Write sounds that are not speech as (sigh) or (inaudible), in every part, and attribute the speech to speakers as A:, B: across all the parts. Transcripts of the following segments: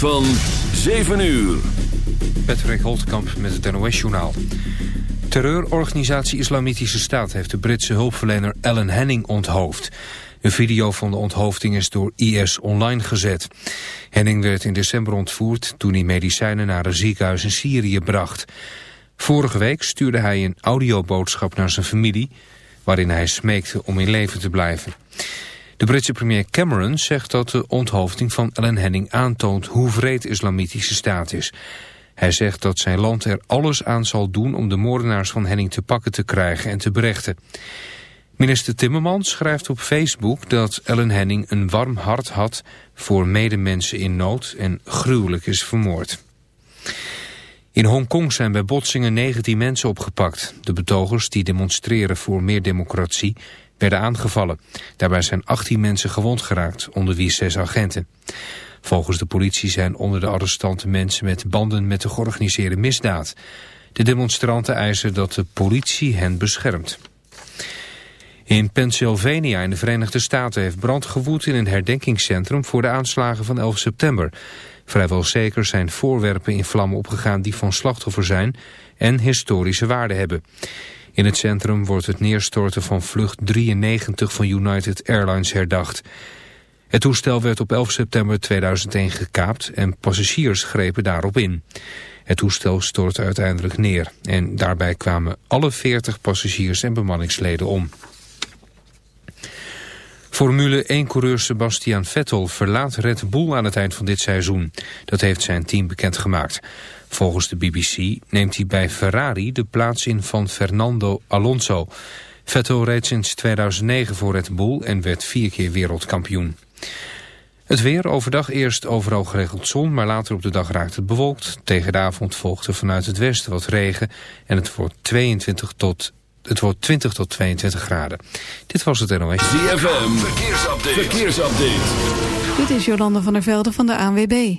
A: Van 7 uur.
B: Patrick Holtkamp met het NOS-journaal. Terreurorganisatie Islamitische Staat heeft de Britse hulpverlener Ellen Henning onthoofd. Een video van de onthoofding is door IS online gezet. Henning werd in december ontvoerd toen hij medicijnen naar een ziekenhuis in Syrië bracht. Vorige week stuurde hij een audioboodschap naar zijn familie... waarin hij smeekte om in leven te blijven. De Britse premier Cameron zegt dat de onthoofding van Ellen Henning aantoont hoe vreed islamitische staat is. Hij zegt dat zijn land er alles aan zal doen om de moordenaars van Henning te pakken te krijgen en te berechten. Minister Timmermans schrijft op Facebook dat Ellen Henning een warm hart had voor medemensen in nood en gruwelijk is vermoord. In Hongkong zijn bij botsingen 19 mensen opgepakt. De betogers die demonstreren voor meer democratie werden aangevallen. Daarbij zijn 18 mensen gewond geraakt, onder wie zes agenten. Volgens de politie zijn onder de arrestanten mensen met banden met de georganiseerde misdaad. De demonstranten eisen dat de politie hen beschermt. In Pennsylvania in de Verenigde Staten heeft brand gewoed in een herdenkingscentrum voor de aanslagen van 11 september. Vrijwel zeker zijn voorwerpen in vlammen opgegaan die van slachtoffer zijn en historische waarde hebben. In het centrum wordt het neerstorten van vlucht 93 van United Airlines herdacht. Het toestel werd op 11 september 2001 gekaapt en passagiers grepen daarop in. Het toestel stortte uiteindelijk neer en daarbij kwamen alle 40 passagiers en bemanningsleden om. Formule 1-coureur Sebastian Vettel verlaat Red Bull aan het eind van dit seizoen. Dat heeft zijn team bekendgemaakt. Volgens de BBC neemt hij bij Ferrari de plaats in van Fernando Alonso. Vettel reed sinds 2009 voor Red Bull en werd vier keer wereldkampioen. Het weer, overdag eerst overal geregeld zon, maar later op de dag raakt het bewolkt. Tegen de avond volgt er vanuit het westen wat regen en het wordt 22 tot het wordt 20 tot 22 graden. Dit was het NOS.
A: ZFM, verkeersupdate. verkeersupdate.
C: Dit is Jolanda van der Velde van de ANWB.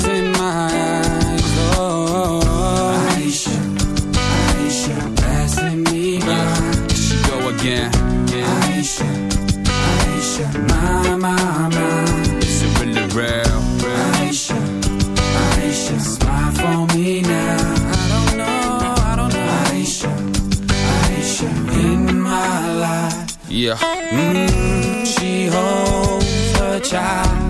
D: 下。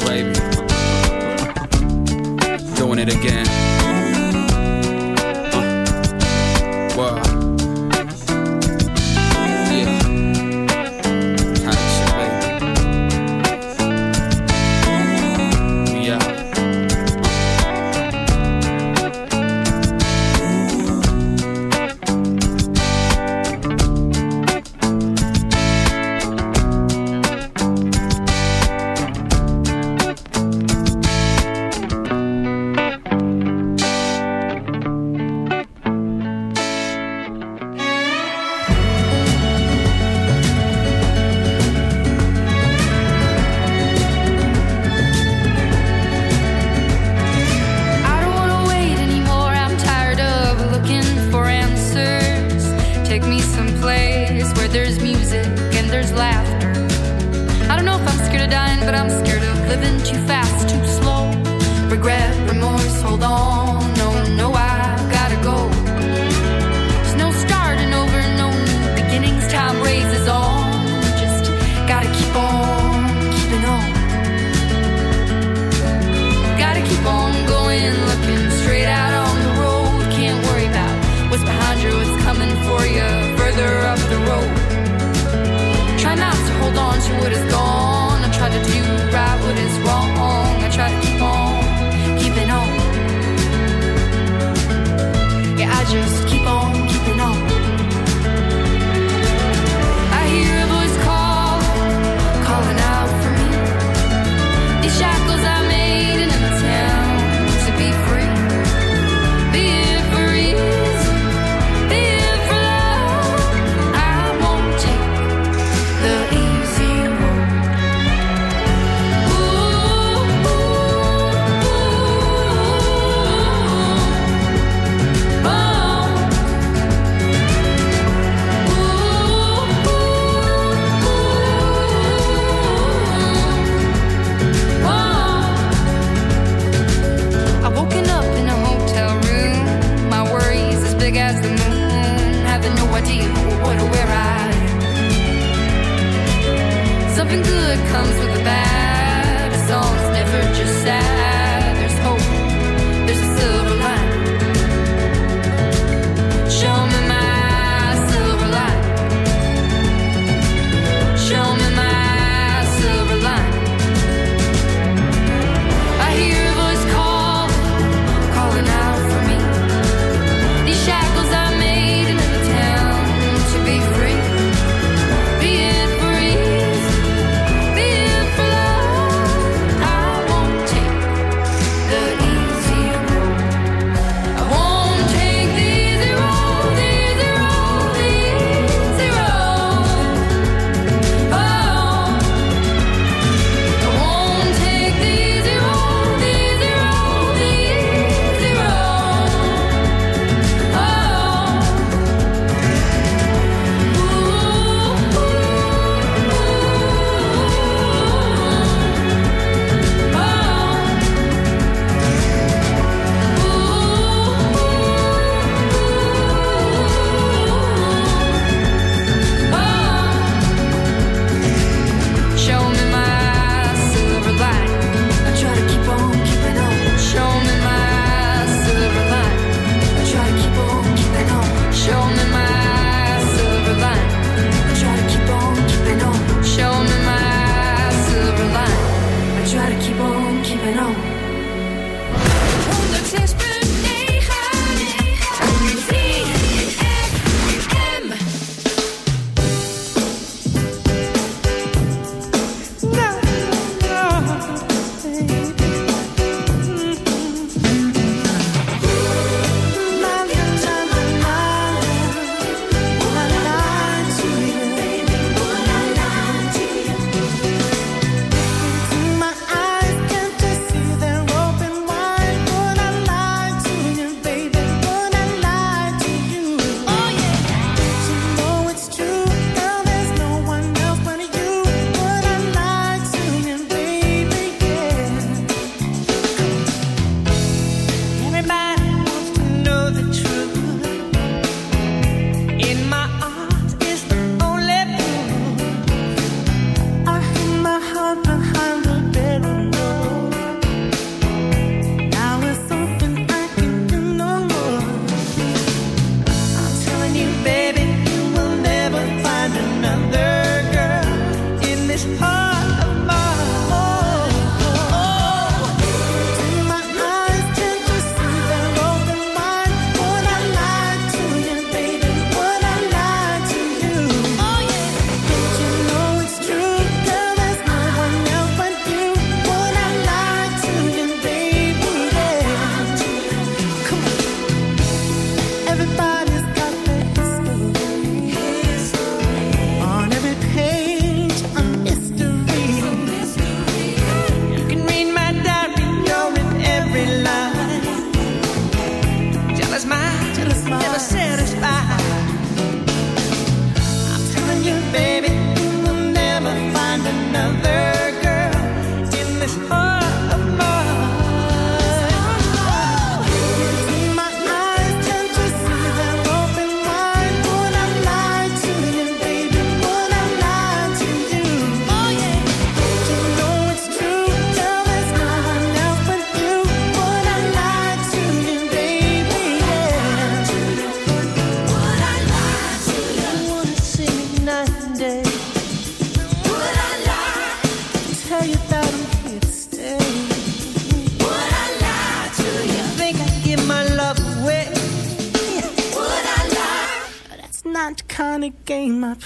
D: Baby. Doing it again.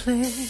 E: place.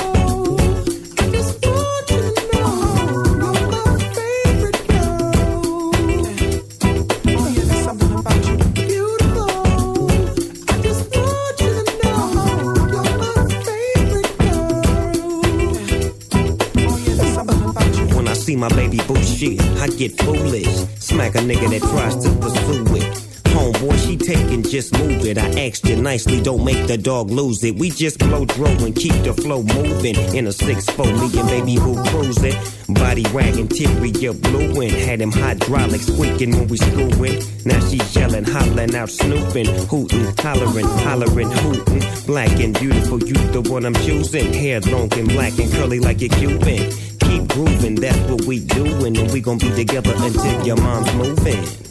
E: the dog lose it. We just blow throw and keep the flow moving. In a six four, me and baby who cruising. Body wagging, till we get blue and had him hydraulics squeaking when we screwing. Now she yelling, hollering out, snooping, hooting, hollering, hollering, hooting. Black and beautiful, you the one I'm choosing. Hair long and black and curly like a Cuban. Keep grooving, that's what we doing, and we gon' be together until your mom's moving.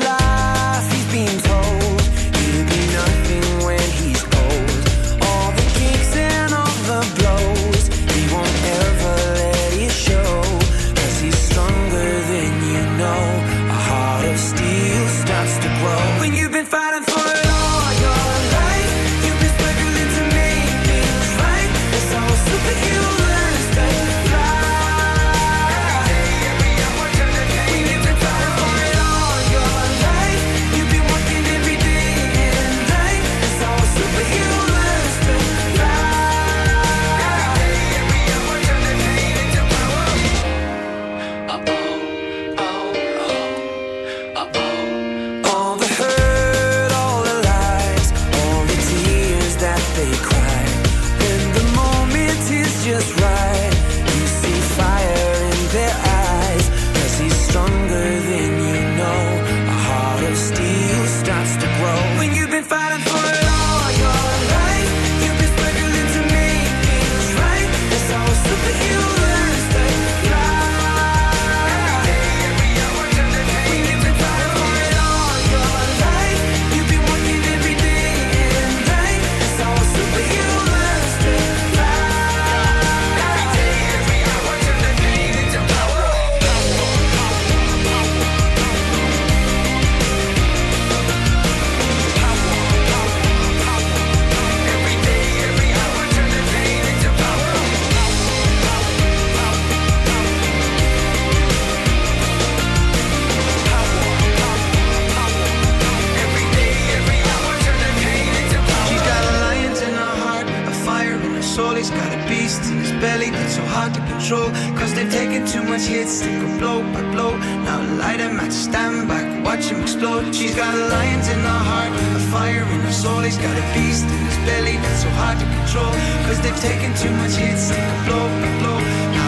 F: explode.
G: She's got lion's in her heart, a fire in her soul. He's got a beast in his belly that's so hard to control. Cause they've taken too much hits, take a blow, a blow.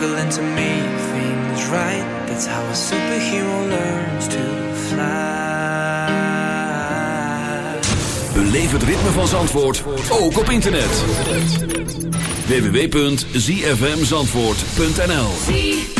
F: struggling to me, things right. That's how a superhero learns to fly.
A: Beleef het ritme van Zandvoort ook op internet. www.zfmzandvoort.nl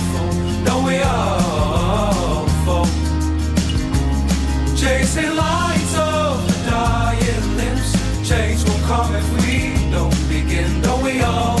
H: we all fall? Chasing lights of the dying limbs. Change will come if we don't begin. Don't we all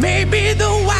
F: Maybe the one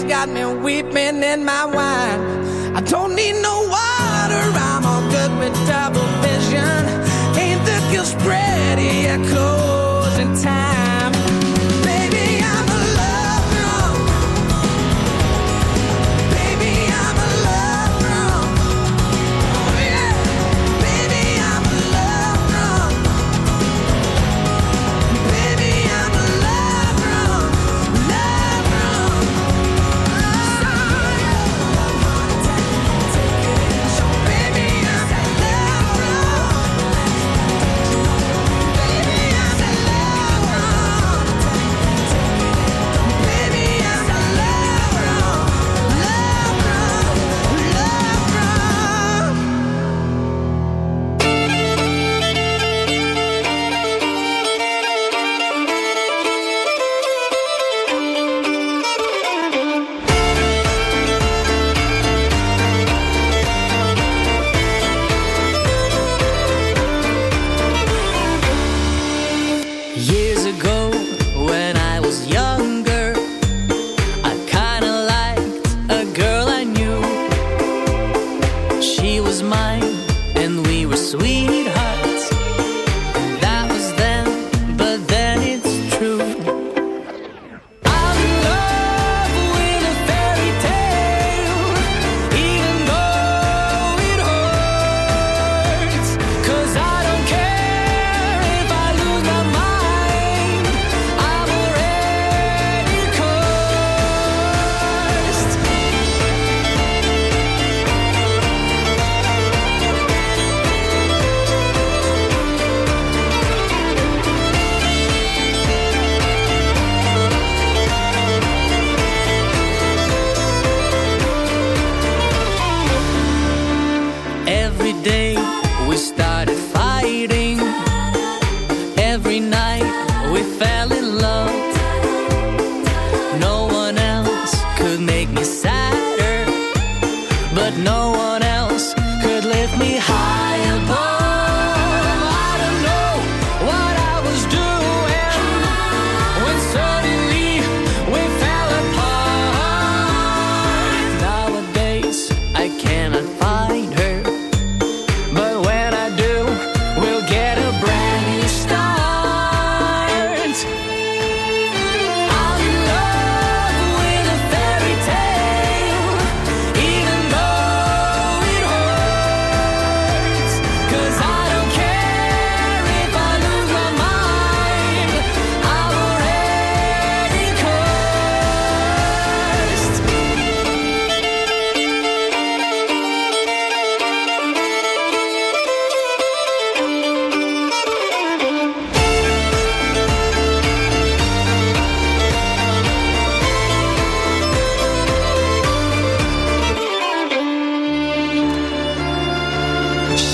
F: has got me weeping in my wine. I don't need no water, I'm all good with double vision. Ain't the guilt pretty? it echoes in time.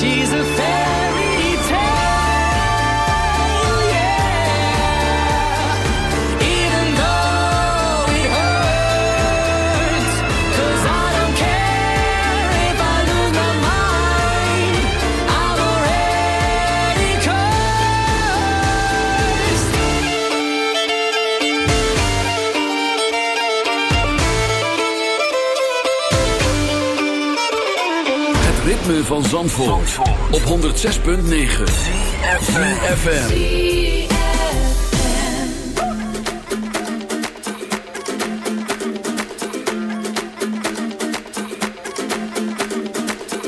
I: She's a
A: fan. van Zandvoort, op 106.9 CFFM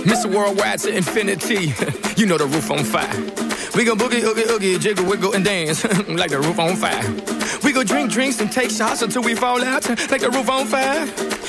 J: Mr. Worldwide to infinity. You know the roof on fire. We gon' boogie, oogie, oogie Jiggle, wiggle and dance. (laughs) Like the roof on fire. We go drink drinks and take shots Until we fall out. Like the roof on fire.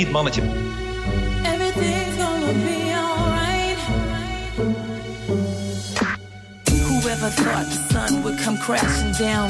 K: En hypocriet mannetje.
L: Everything's gonna be alright. Whoever thought the sun would come crashing down?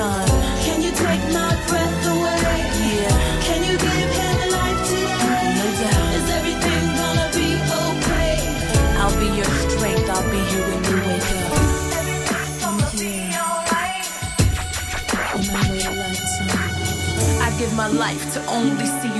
L: time. Can you take my breath away? Yeah. Can you give him life today? No doubt. Is everything gonna be okay? I'll be your strength. I'll be here when you wake up. My way to lifetime. I give my life to only see you